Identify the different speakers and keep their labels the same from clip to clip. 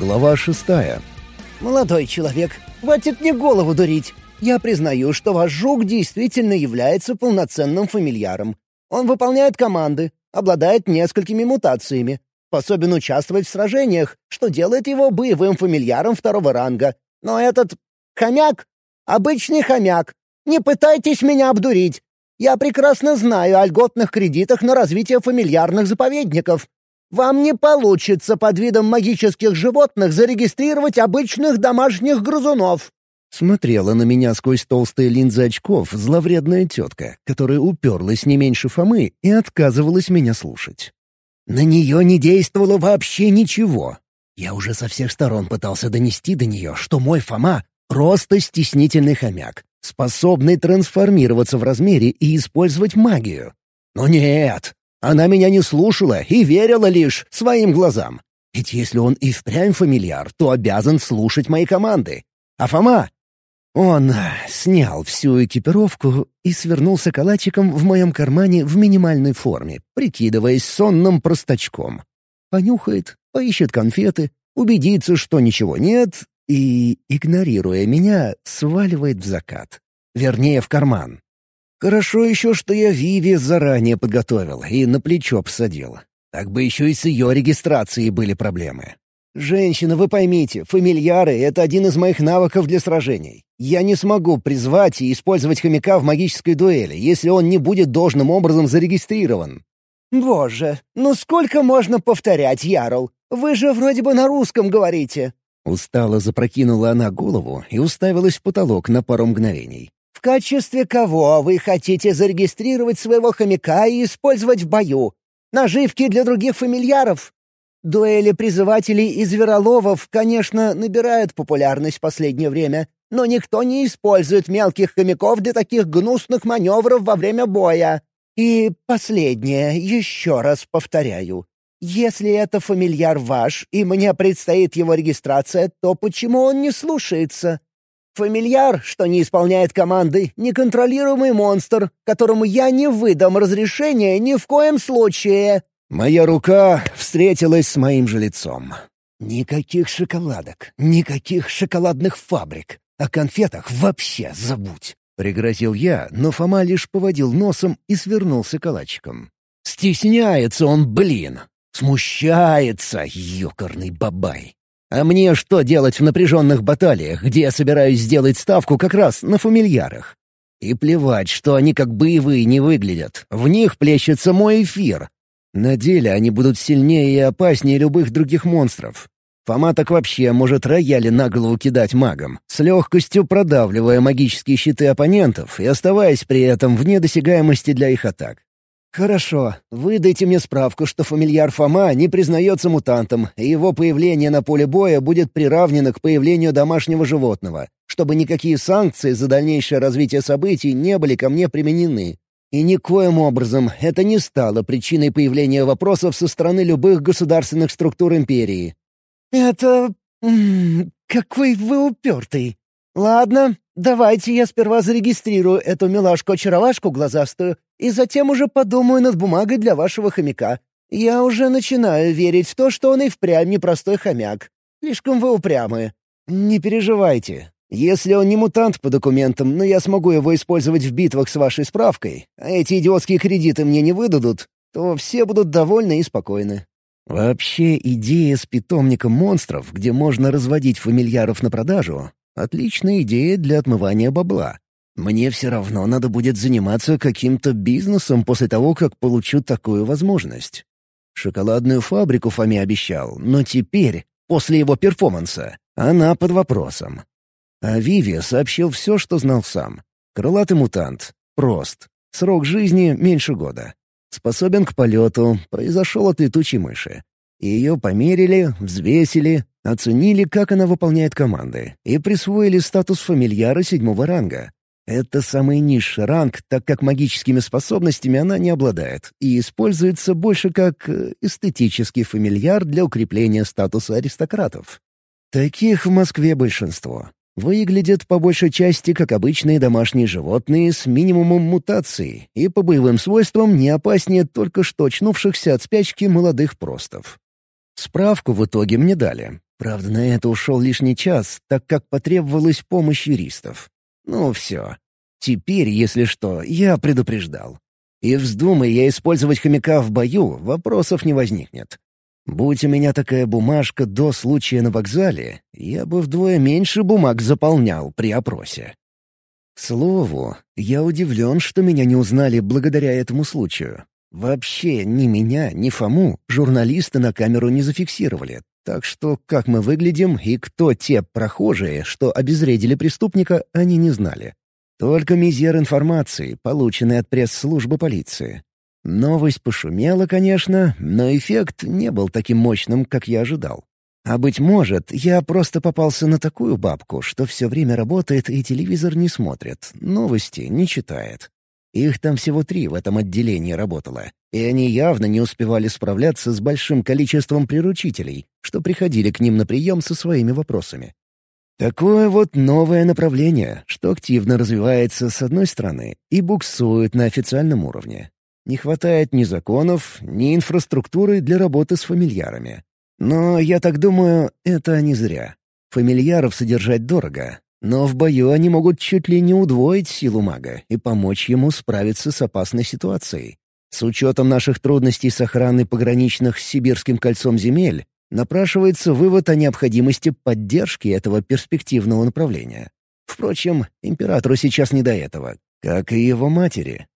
Speaker 1: Глава шестая.
Speaker 2: «Молодой человек, хватит мне голову дурить. Я признаю, что ваш жук действительно является полноценным фамильяром. Он выполняет команды, обладает несколькими мутациями, способен участвовать в сражениях, что делает его боевым фамильяром второго ранга. Но этот... хомяк? Обычный хомяк. Не пытайтесь меня обдурить. Я прекрасно знаю о льготных кредитах на развитие фамильярных заповедников. Вам не получится под видом магических животных зарегистрировать обычных домашних грызунов.
Speaker 1: Смотрела на меня сквозь толстые линзы очков зловредная тетка, которая уперлась не меньше Фомы и отказывалась меня слушать. На нее не действовало вообще ничего. Я уже со всех сторон пытался донести до нее, что мой Фома — просто стеснительный хомяк, способный трансформироваться в размере и использовать магию. Но нет, она меня не слушала и верила лишь своим глазам. Ведь если он и впрямь фамильяр, то обязан слушать мои команды. А Фома он снял всю экипировку и свернулся калачиком в моем кармане в минимальной форме, прикидываясь сонным простачком. Понюхает, поищет конфеты, убедится, что ничего нет, и, игнорируя меня, сваливает в закат. Вернее, в карман. Хорошо еще, что я Виви заранее подготовил и на плечо посадил. Так бы еще и с ее регистрацией были проблемы. «Женщина, вы поймите, фамильяры — это один из моих навыков для сражений. Я не смогу призвать и использовать хомяка в магической дуэли, если он не будет должным образом зарегистрирован».
Speaker 2: «Боже, ну сколько можно повторять, Ярл? Вы же вроде бы на русском говорите».
Speaker 1: Устало запрокинула она голову и уставилась в потолок на пару мгновений.
Speaker 2: «В качестве кого вы хотите зарегистрировать своего хомяка и использовать в бою? Наживки для других фамильяров? Дуэли призывателей и звероловов, конечно, набирают популярность в последнее время, но никто не использует мелких хомяков для таких гнусных маневров во время боя. И последнее, еще раз повторяю. Если это фамильяр ваш, и мне предстоит его регистрация, то почему он не слушается? Фамильяр, что не исполняет команды, неконтролируемый монстр, которому я не выдам разрешения ни в коем случае.
Speaker 1: Моя рука встретилась с моим же лицом. Никаких шоколадок, никаких шоколадных фабрик. О конфетах вообще забудь. Пригрозил я, но Фома лишь поводил носом и свернулся калачиком. Стесняется он, блин. Смущается, ёкарный бабай. А мне что делать в напряженных баталиях, где я собираюсь сделать ставку как раз на фамильярах? И плевать, что они как боевые не выглядят. В них плещется мой эфир, на деле они будут сильнее и опаснее любых других монстров. Фома так вообще может рояли на голову кидать магам, с легкостью продавливая магические щиты оппонентов и оставаясь при этом вне досягаемости для их атак. «Хорошо, выдайте мне справку, что фамильяр Фома не признается мутантом, и его появление на поле боя будет приравнено к появлению домашнего животного, чтобы никакие санкции за дальнейшее развитие событий не были ко мне применены. И никоим образом это не стало причиной появления вопросов со стороны любых государственных структур империи.
Speaker 2: «Это... какой вы упертый. Ладно, давайте я сперва зарегистрирую эту милашку-очаровашку глазастую и затем уже подумаю над бумагой для вашего хомяка. Я уже начинаю верить в то, что он и впрямь непростой хомяк. Слишком вы упрямы».
Speaker 1: «Не переживайте. Если он не мутант по документам, но я смогу его использовать в битвах с вашей справкой, а эти идиотские кредиты мне не выдадут, то все будут довольны и спокойны. Вообще, идея с питомником монстров, где можно разводить фамильяров на продажу, отличная идея для отмывания бабла. Мне все равно надо будет заниматься каким-то бизнесом после того, как получу такую возможность. Шоколадную фабрику Фоме обещал, но теперь, после его перформанса, она под вопросом. А Виви сообщил все, что знал сам. Крылатый мутант. Прост. Срок жизни меньше года. Способен к полету. Произошел от летучей мыши. Ее померили, взвесили, оценили, как она выполняет команды, и присвоили статус фамильяра седьмого ранга. Это самый низший ранг, так как магическими способностями она не обладает и используется больше как э, эстетический фамильяр для укрепления статуса аристократов. Таких в Москве большинство выглядят по большей части как обычные домашние животные с минимумом мутаций и по боевым свойствам не опаснее только что очнувшихся от спячки молодых простов. Справку в итоге мне дали. Правда, на это ушел лишний час, так как потребовалась помощь юристов. Ну все. Теперь, если что, я предупреждал. И вздумай я использовать хомяка в бою, вопросов не возникнет. Будь у меня такая бумажка до случая на вокзале, я бы вдвое меньше бумаг заполнял при опросе. К слову, я удивлен, что меня не узнали благодаря этому случаю. Вообще ни меня, ни Фому журналисты на камеру не зафиксировали, так что как мы выглядим и кто те прохожие, что обезвредили преступника, они не знали. Только мизер информации, полученный от пресс-службы полиции. Новость пошумела, конечно, но эффект не был таким мощным, как я ожидал. А быть может, я просто попался на такую бабку, что все время работает и телевизор не смотрит, новости не читает. Их там всего три в этом отделении работало, и они явно не успевали справляться с большим количеством приручителей, что приходили к ним на прием со своими вопросами. Такое вот новое направление, что активно развивается с одной стороны и буксует на официальном уровне. Не хватает ни законов, ни инфраструктуры для работы с фамильярами. Но, я так думаю, это не зря. Фамильяров содержать дорого, но в бою они могут чуть ли не удвоить силу мага и помочь ему справиться с опасной ситуацией. С учетом наших трудностей с охраной пограничных с Сибирским кольцом земель, напрашивается вывод о необходимости поддержки этого перспективного направления. Впрочем, императору сейчас не до этого, как и его матери.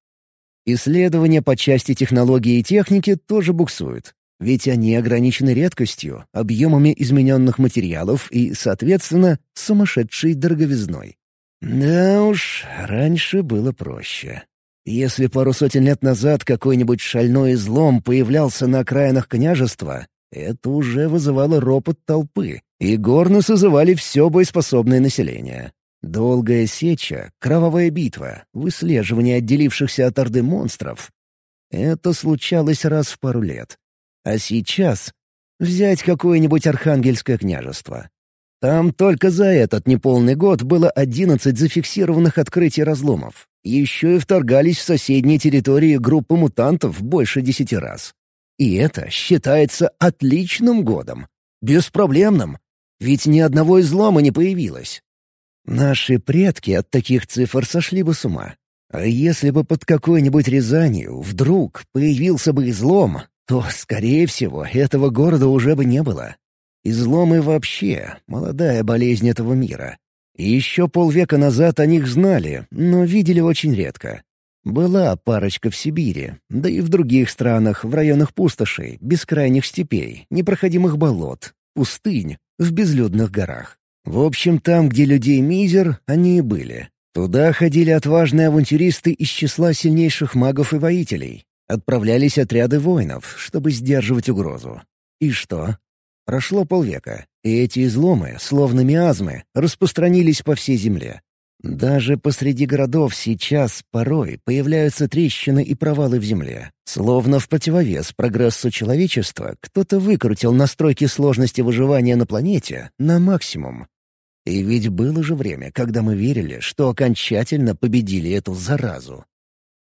Speaker 1: Исследования по части технологии и техники тоже буксуют, ведь они ограничены редкостью, объемами измененных материалов и, соответственно, сумасшедшей дороговизной. Да уж, раньше было проще. Если пару сотен лет назад какой-нибудь шальной излом появлялся на окраинах княжества, это уже вызывало ропот толпы, и горны созывали все боеспособное население. Долгая сеча, кровавая битва, выслеживание отделившихся от Орды монстров. Это случалось раз в пару лет. А сейчас взять какое-нибудь Архангельское княжество. Там только за этот неполный год было одиннадцать зафиксированных открытий разломов. Еще и вторгались в соседние территории группы мутантов больше десяти раз. И это считается отличным годом. Беспроблемным. Ведь ни одного излома не появилось. Наши предки от таких цифр сошли бы с ума. А если бы под какой-нибудь Рязанью вдруг появился бы излом, то, скорее всего, этого города уже бы не было. Изломы вообще — молодая болезнь этого мира. И еще полвека назад о них знали, но видели очень редко. Была парочка в Сибири, да и в других странах, в районах пустошей, бескрайних степей, непроходимых болот, пустынь, в безлюдных горах. В общем, там, где людей мизер, они и были. Туда ходили отважные авантюристы из числа сильнейших магов и воителей. Отправлялись отряды воинов, чтобы сдерживать угрозу. И что? Прошло полвека, и эти изломы, словно миазмы, распространились по всей земле. Даже посреди городов сейчас порой появляются трещины и провалы в земле. Словно в противовес прогрессу человечества кто-то выкрутил настройки сложности выживания на планете на максимум. И ведь было же время, когда мы верили, что окончательно победили эту заразу.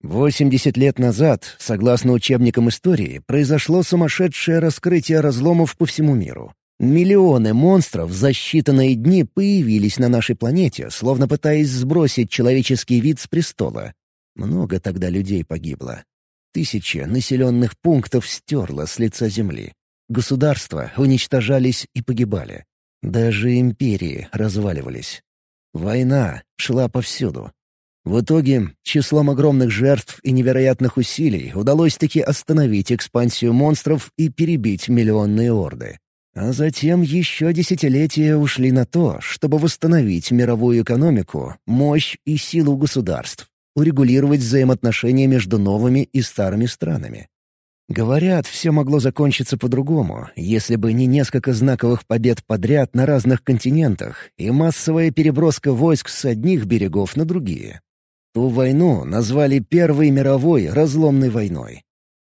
Speaker 1: 80 лет назад, согласно учебникам истории, произошло сумасшедшее раскрытие разломов по всему миру. Миллионы монстров за считанные дни появились на нашей планете, словно пытаясь сбросить человеческий вид с престола. Много тогда людей погибло. Тысячи населенных пунктов стерло с лица Земли. Государства уничтожались и погибали. Даже империи разваливались. Война шла повсюду. В итоге, числом огромных жертв и невероятных усилий удалось таки остановить экспансию монстров и перебить миллионные орды. А затем еще десятилетия ушли на то, чтобы восстановить мировую экономику, мощь и силу государств, урегулировать взаимоотношения между новыми и старыми странами. Говорят, все могло закончиться по-другому, если бы не несколько знаковых побед подряд на разных континентах и массовая переброска войск с одних берегов на другие. Ту войну назвали Первой мировой разломной войной.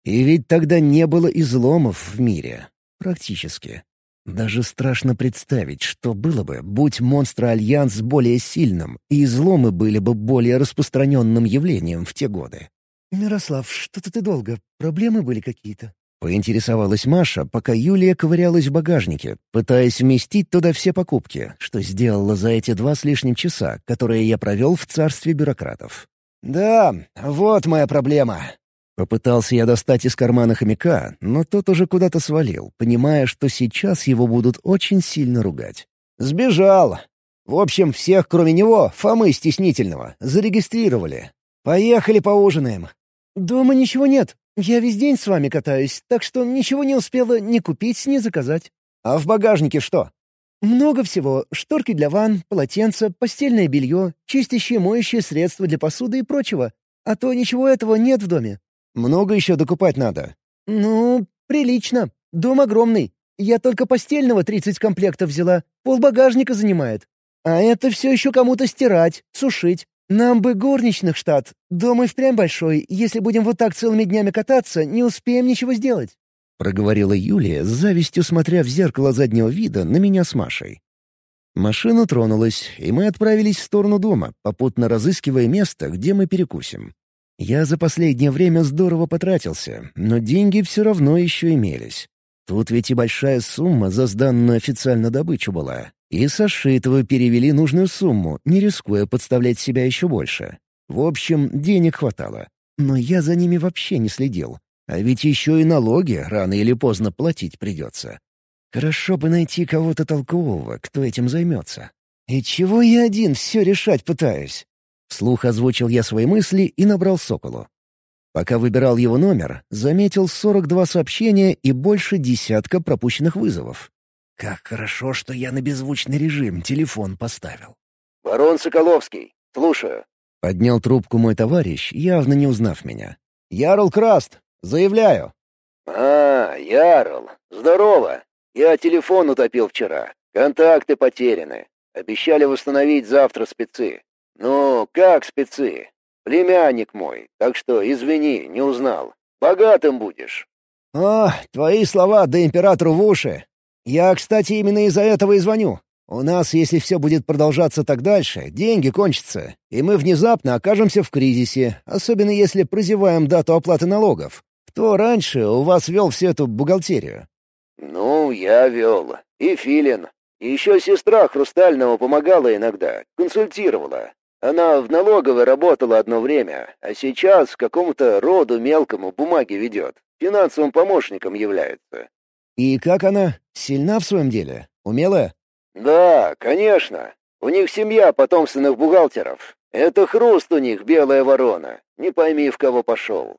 Speaker 1: И ведь тогда не было изломов в мире. Практически. Даже страшно представить, что было бы, будь монстр-альянс более сильным, и изломы были бы более распространенным явлением в те годы.
Speaker 2: «Мирослав, что-то ты долго. Проблемы были какие-то?»
Speaker 1: Поинтересовалась Маша, пока Юлия ковырялась в багажнике, пытаясь вместить туда все покупки, что сделала за эти два с лишним часа, которые я провел в царстве бюрократов. «Да, вот моя проблема». Попытался я достать из кармана хомяка, но тот уже куда-то свалил, понимая, что сейчас его будут очень сильно ругать. «Сбежал. В общем, всех, кроме него, Фомы Стеснительного, зарегистрировали. Поехали поужинаем».
Speaker 2: «Дома ничего нет. Я весь день с вами катаюсь, так что ничего не успела ни купить, ни заказать».
Speaker 1: «А в багажнике что?»
Speaker 2: «Много всего. Шторки для ванн, полотенца, постельное белье, чистящие моющие средства для посуды и прочего. А то ничего этого нет в доме».
Speaker 1: «Много еще докупать надо?»
Speaker 2: «Ну, прилично. Дом огромный. Я только постельного 30 комплектов взяла, пол багажника занимает. А это все еще кому-то стирать, сушить. «Нам бы горничных штат. Дом и впрямь большой. Если будем вот так целыми днями кататься, не успеем ничего сделать».
Speaker 1: Проговорила Юлия, с завистью смотря в зеркало заднего вида на меня с Машей. Машина тронулась, и мы отправились в сторону дома, попутно разыскивая место, где мы перекусим. Я за последнее время здорово потратился, но деньги все равно еще имелись. Тут ведь и большая сумма за сданную официально добычу была. И со Шитова перевели нужную сумму, не рискуя подставлять себя еще больше. В общем, денег хватало. Но я за ними вообще не следил. А ведь еще и налоги рано или поздно платить придется. Хорошо бы найти кого-то толкового, кто этим займется. И чего я один все решать пытаюсь? Вслух озвучил я свои мысли и набрал Соколу. Пока выбирал его номер, заметил 42 сообщения и больше десятка пропущенных вызовов. Как хорошо, что я на беззвучный режим телефон поставил.
Speaker 3: «Барон Соколовский, слушаю».
Speaker 1: Поднял трубку мой товарищ, явно не узнав меня. «Ярл Краст, заявляю».
Speaker 3: «А, Ярл, здорово. Я телефон утопил вчера. Контакты потеряны. Обещали восстановить завтра спецы. Ну, как спецы? Племянник мой, так что извини, не узнал. Богатым будешь».
Speaker 1: «О, твои слова да императору в уши. Я, кстати, именно из-за этого и звоню. У нас, если все будет продолжаться так дальше, деньги кончатся, и мы внезапно окажемся в кризисе, особенно если прозеваем дату оплаты налогов. Кто раньше у вас вел всю эту бухгалтерию?»
Speaker 3: «Ну, я вел. И Филин. И еще сестра Хрустального помогала иногда, консультировала. Она в налоговой работала одно время, а сейчас какому-то роду мелкому бумаги ведет. Финансовым помощником является.
Speaker 1: «И как она? Сильна в своем деле? Умелая?»
Speaker 3: «Да, конечно. У них семья потомственных бухгалтеров. Это хруст у них, белая ворона. Не пойми, в кого пошел».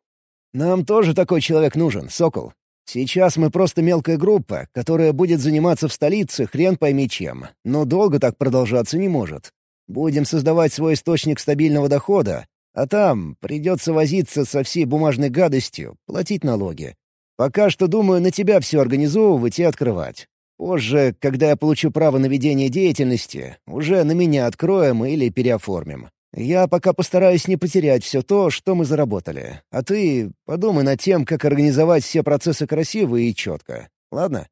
Speaker 1: «Нам тоже такой человек нужен, Сокол. Сейчас мы просто мелкая группа, которая будет заниматься в столице хрен пойми чем, но долго так продолжаться не может. Будем создавать свой источник стабильного дохода, а там придется возиться со всей бумажной гадостью, платить налоги. Пока что думаю на тебя все организовывать и открывать. Позже, когда я получу право на ведение деятельности, уже на меня откроем или переоформим. Я пока постараюсь не потерять все то, что мы заработали. А ты подумай над тем, как организовать все процессы красиво и четко. Ладно?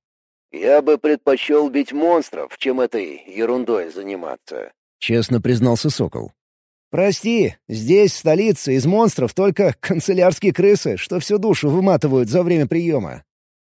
Speaker 3: «Я бы предпочел бить монстров, чем этой ерундой заниматься», —
Speaker 1: честно признался Сокол. «Прости, здесь, в столице, из монстров только канцелярские крысы, что всю душу выматывают за время приема.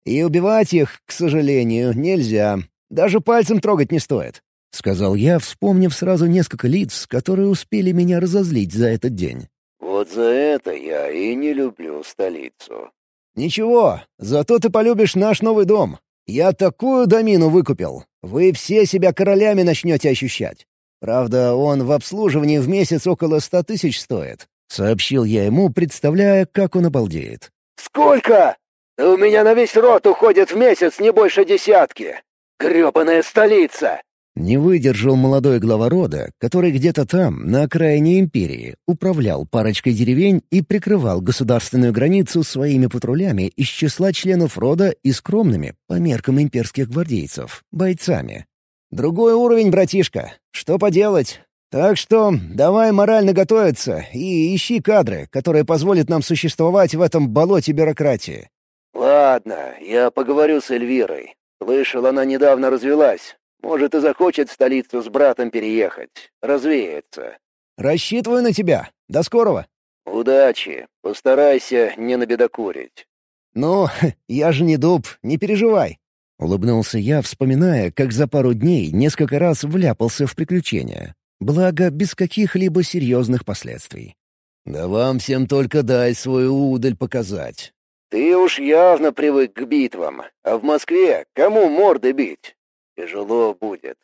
Speaker 1: И убивать их, к сожалению, нельзя. Даже пальцем трогать не стоит», — сказал я, вспомнив сразу несколько лиц, которые успели меня разозлить за этот день.
Speaker 3: «Вот за это я и не люблю столицу».
Speaker 1: «Ничего, зато ты полюбишь наш новый дом. Я такую домину выкупил. Вы все себя королями начнете ощущать. Правда, он в обслуживании в месяц около ста тысяч стоит. Сообщил я ему, представляя, как он обалдеет.
Speaker 3: «Сколько? у меня на весь рот уходит в месяц не больше десятки. Грёбаная столица!»
Speaker 1: Не выдержал молодой глава рода, который где-то там, на окраине империи, управлял парочкой деревень и прикрывал государственную границу своими патрулями из числа членов рода и скромными, по меркам имперских гвардейцев, бойцами. Другой уровень, братишка. Что поделать? Так что давай морально готовиться и ищи кадры, которые позволят нам существовать в этом болоте бюрократии.
Speaker 3: Ладно, я поговорю с Эльвирой. Слышал, она недавно развелась. Может, и захочет в столицу с братом переехать. Развеется.
Speaker 1: Рассчитываю на тебя. До скорого.
Speaker 3: Удачи. Постарайся не набедокурить.
Speaker 1: «Ну, я же не дуб, не переживай». Улыбнулся я, вспоминая, как за пару дней несколько раз вляпался в приключения. Благо, без каких-либо серьезных последствий. «Да вам всем только дай свою удаль показать».
Speaker 3: «Ты уж явно привык к битвам, а в Москве кому морды бить? Тяжело будет».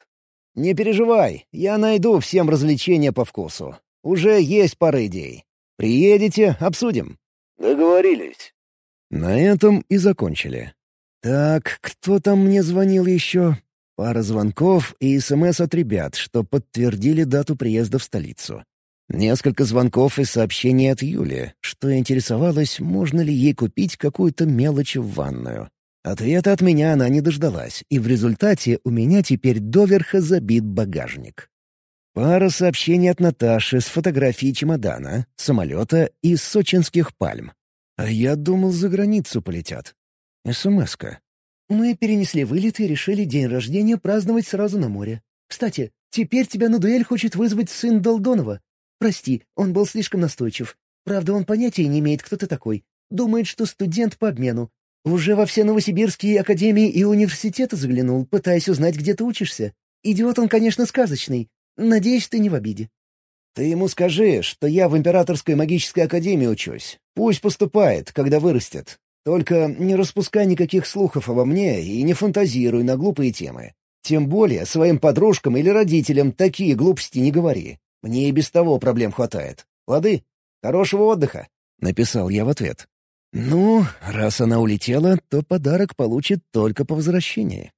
Speaker 1: «Не переживай, я найду всем развлечения по вкусу. Уже есть пара идей. Приедете — обсудим».
Speaker 3: «Договорились».
Speaker 1: На этом и закончили. Так, кто там мне звонил еще? Пара звонков и СМС от ребят, что подтвердили дату приезда в столицу. Несколько звонков и сообщений от Юли, что интересовалась, можно ли ей купить какую-то мелочь в ванную. Ответа от меня она не дождалась, и в результате у меня теперь доверха забит багажник. Пара сообщений от Наташи с фотографией чемодана, самолета и сочинских пальм. А я думал, за границу полетят. СМС-ка.
Speaker 2: Мы перенесли вылет и решили день рождения праздновать сразу на море. Кстати, теперь тебя на дуэль хочет вызвать сын Долдонова. Прости, он был слишком настойчив. Правда, он понятия не имеет, кто ты такой. Думает, что студент по обмену. Уже во все новосибирские академии и университеты заглянул, пытаясь узнать, где ты учишься. Идиот он, конечно, сказочный. Надеюсь, ты не в обиде.
Speaker 1: Ты ему скажи, что я в Императорской магической академии учусь. Пусть поступает, когда вырастет. Только не распускай никаких слухов обо мне и не фантазируй на глупые темы. Тем более своим подружкам или родителям такие глупости не говори. Мне и без того проблем хватает. Лады? Хорошего отдыха!» — написал я в ответ. «Ну, раз она улетела, то подарок получит только по возвращении».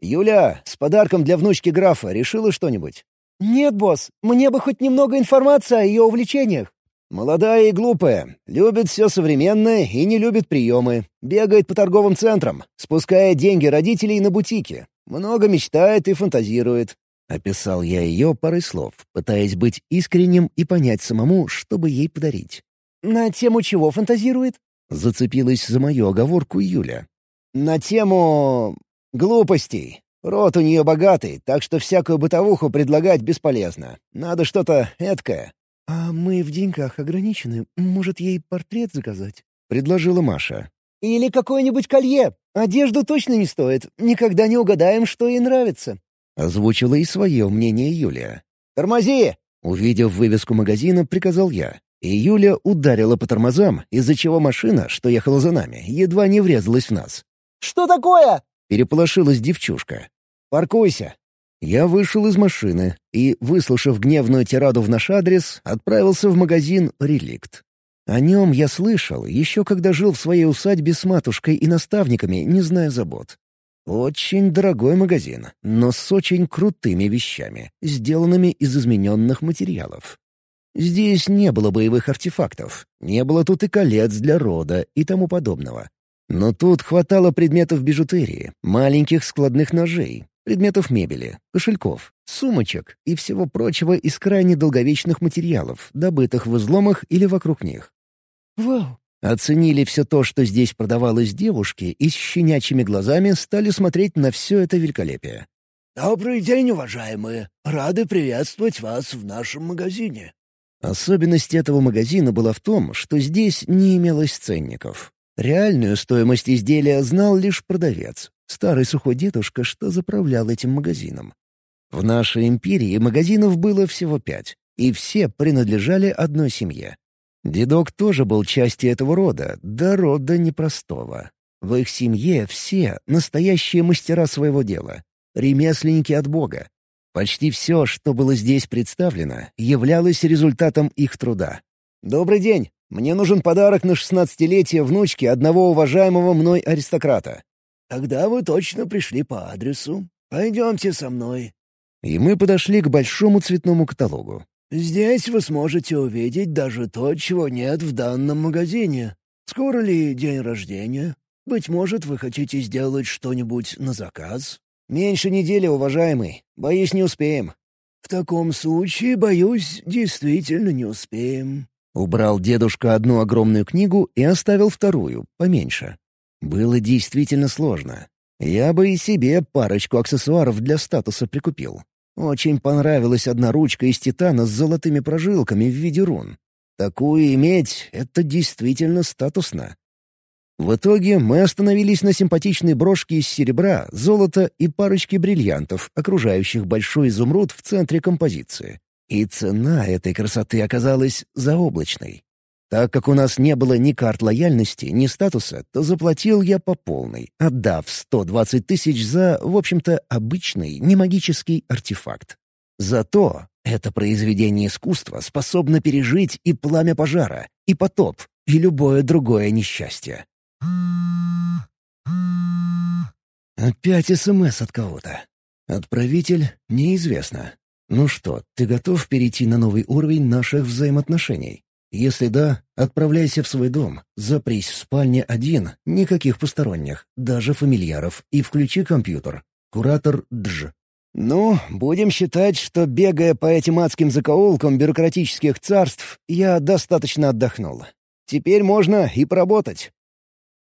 Speaker 1: «Юля, с подарком для внучки графа решила что-нибудь?»
Speaker 2: «Нет, босс, мне бы хоть немного информации о ее увлечениях».
Speaker 1: Молодая и глупая, любит все современное и не любит приемы. Бегает по торговым центрам, спуская деньги родителей на бутики. Много мечтает и фантазирует. Описал я ее парой слов, пытаясь быть искренним и понять самому, чтобы ей подарить.
Speaker 2: «На тему чего фантазирует?»
Speaker 1: Зацепилась за мою оговорку Юля. «На тему... глупостей. Рот у нее богатый, так что всякую бытовуху предлагать бесполезно. Надо что-то эткое.
Speaker 2: «А мы в деньгах ограничены. Может, ей портрет заказать?»
Speaker 1: — предложила Маша.
Speaker 2: «Или какое-нибудь колье. Одежду точно не стоит. Никогда не угадаем, что ей нравится».
Speaker 1: Озвучила и свое мнение Юлия. «Тормози!» — увидев вывеску магазина, приказал я. И Юля ударила по тормозам, из-за чего машина, что ехала за нами, едва не врезалась в нас.
Speaker 2: «Что такое?»
Speaker 1: — переполошилась девчушка. «Паркуйся!» Я вышел из машины и, выслушав гневную тираду в наш адрес, отправился в магазин «Реликт». О нем я слышал, еще когда жил в своей усадьбе с матушкой и наставниками, не зная забот. Очень дорогой магазин, но с очень крутыми вещами, сделанными из измененных материалов. Здесь не было боевых артефактов, не было тут и колец для рода и тому подобного. Но тут хватало предметов бижутерии, маленьких складных ножей, предметов мебели, кошельков, сумочек и всего прочего из крайне долговечных материалов, добытых в изломах или вокруг них.
Speaker 2: «Вау!»
Speaker 1: Оценили все то, что здесь продавалось девушки, и с щенячьими глазами стали смотреть на все это великолепие.
Speaker 4: «Добрый день, уважаемые! Рады приветствовать вас в нашем магазине!»
Speaker 1: Особенность этого магазина была в том, что здесь не имелось ценников. Реальную стоимость изделия знал лишь продавец, Старый сухой дедушка, что заправлял этим магазином. В нашей империи магазинов было всего пять, и все принадлежали одной семье. Дедок тоже был частью этого рода, да рода непростого. В их семье все настоящие мастера своего дела, ремесленники от Бога. Почти все, что было здесь представлено, являлось результатом их труда. «Добрый день! Мне нужен подарок на шестнадцатилетие внучки одного уважаемого мной аристократа.
Speaker 4: Тогда вы точно пришли по адресу. Пойдемте со мной».
Speaker 1: И мы подошли к большому цветному каталогу.
Speaker 4: «Здесь вы сможете увидеть даже то, чего нет в данном магазине. Скоро ли день рождения? Быть может, вы хотите сделать что-нибудь на заказ?»
Speaker 1: «Меньше недели, уважаемый. Боюсь, не успеем».
Speaker 4: «В таком случае, боюсь, действительно не успеем».
Speaker 1: Убрал дедушка одну огромную книгу и оставил вторую, поменьше. Было действительно сложно. Я бы и себе парочку аксессуаров для статуса прикупил. Очень понравилась одна ручка из титана с золотыми прожилками в виде рун. Такую иметь — это действительно статусно. В итоге мы остановились на симпатичной брошке из серебра, золота и парочке бриллиантов, окружающих большой изумруд в центре композиции. И цена этой красоты оказалась заоблачной. Так как у нас не было ни карт лояльности, ни статуса, то заплатил я по полной, отдав 120 тысяч за, в общем-то, обычный немагический артефакт. Зато это произведение искусства способно пережить и пламя пожара, и потоп, и любое другое несчастье. Опять СМС от кого-то. Отправитель неизвестно. Ну что, ты готов перейти на новый уровень наших взаимоотношений? Если да, отправляйся в свой дом, запрись в спальне один, никаких посторонних, даже фамильяров, и включи компьютер. Куратор Дж.
Speaker 2: «Ну, будем считать, что, бегая по этим адским закоулкам бюрократических царств, я достаточно отдохнул. Теперь можно и поработать.